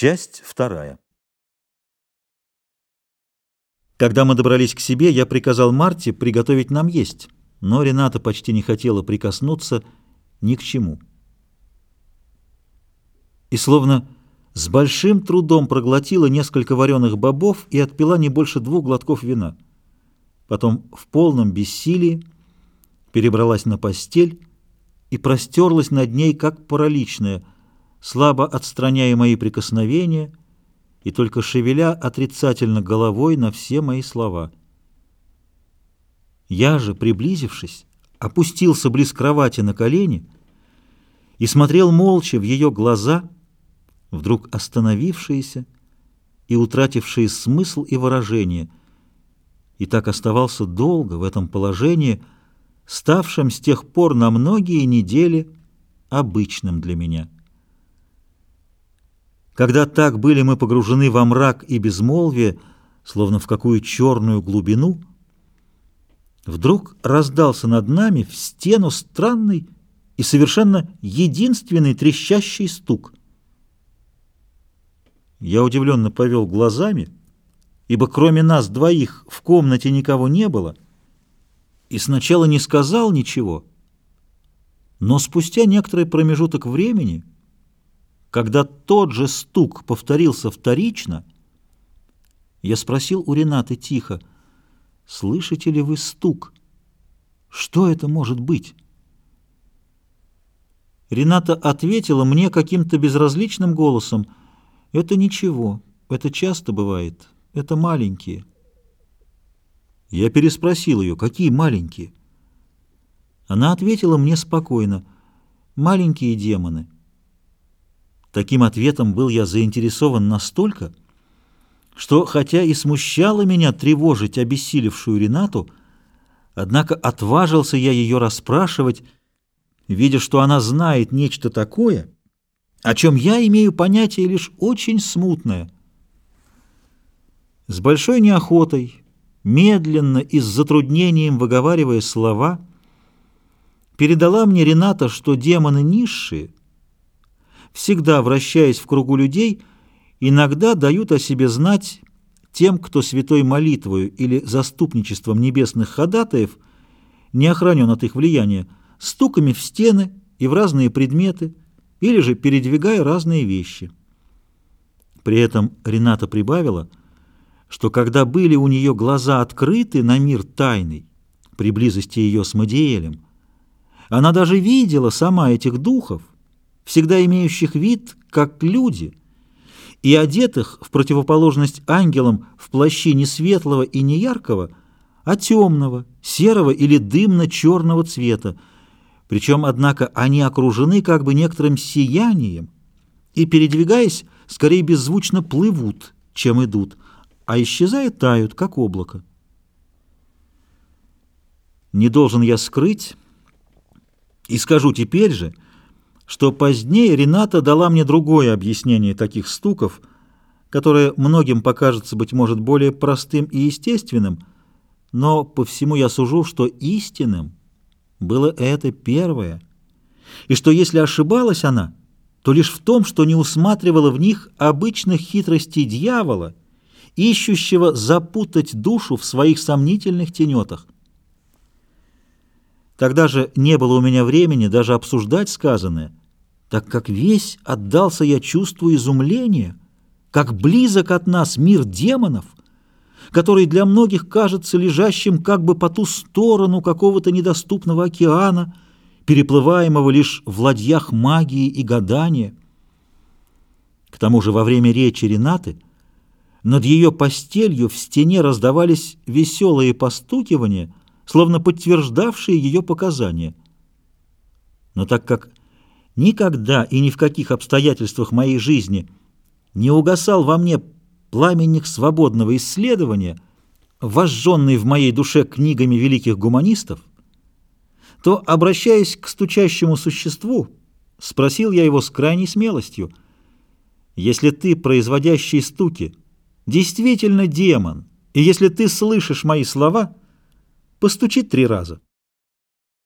Часть вторая. Когда мы добрались к себе, я приказал Марте приготовить нам есть, но Рената почти не хотела прикоснуться ни к чему. И словно с большим трудом проглотила несколько вареных бобов и отпила не больше двух глотков вина. Потом в полном бессилии перебралась на постель и простерлась над ней, как параличная, слабо отстраняя мои прикосновения и только шевеля отрицательно головой на все мои слова. Я же, приблизившись, опустился близ кровати на колени и смотрел молча в ее глаза, вдруг остановившиеся и утратившие смысл и выражение, и так оставался долго в этом положении, ставшем с тех пор на многие недели обычным для меня. Когда так были мы погружены во мрак и безмолвие, словно в какую черную глубину, вдруг раздался над нами в стену странный и совершенно единственный трещащий стук. Я удивленно повел глазами, ибо кроме нас двоих в комнате никого не было, и сначала не сказал ничего, но спустя некоторый промежуток времени — когда тот же стук повторился вторично, я спросил у Ренаты тихо, «Слышите ли вы стук? Что это может быть?» Рената ответила мне каким-то безразличным голосом, «Это ничего, это часто бывает, это маленькие». Я переспросил ее, «Какие маленькие?» Она ответила мне спокойно, «Маленькие демоны». Таким ответом был я заинтересован настолько, что, хотя и смущало меня тревожить обессилевшую Ренату, однако отважился я ее расспрашивать, видя, что она знает нечто такое, о чем я имею понятие лишь очень смутное. С большой неохотой, медленно и с затруднением выговаривая слова, передала мне Рената, что демоны низшие — всегда вращаясь в кругу людей, иногда дают о себе знать тем, кто святой молитвою или заступничеством небесных ходатаев не охранен от их влияния, стуками в стены и в разные предметы, или же передвигая разные вещи. При этом Рената прибавила, что когда были у нее глаза открыты на мир тайный, при близости ее с Мадиэлем, она даже видела сама этих духов, всегда имеющих вид, как люди, и одетых, в противоположность ангелам, в плащи не светлого и не яркого, а темного, серого или дымно-черного цвета, причем, однако, они окружены как бы некоторым сиянием и, передвигаясь, скорее беззвучно плывут, чем идут, а исчезая тают, как облако. Не должен я скрыть, и скажу теперь же, что позднее Рената дала мне другое объяснение таких стуков, которое многим покажется, быть может, более простым и естественным, но по всему я сужу, что истинным было это первое, и что если ошибалась она, то лишь в том, что не усматривала в них обычных хитростей дьявола, ищущего запутать душу в своих сомнительных тенетах. Тогда же не было у меня времени даже обсуждать сказанное, так как весь отдался я чувству изумления, как близок от нас мир демонов, который для многих кажется лежащим как бы по ту сторону какого-то недоступного океана, переплываемого лишь в ладьях магии и гадания. К тому же во время речи Ренаты над ее постелью в стене раздавались веселые постукивания, словно подтверждавшие ее показания. Но так как Никогда и ни в каких обстоятельствах моей жизни не угасал во мне пламенник свободного исследования, вожженный в моей душе книгами великих гуманистов, то, обращаясь к стучащему существу, спросил я его с крайней смелостью, «Если ты, производящий стуки, действительно демон, и если ты слышишь мои слова, постучи три раза».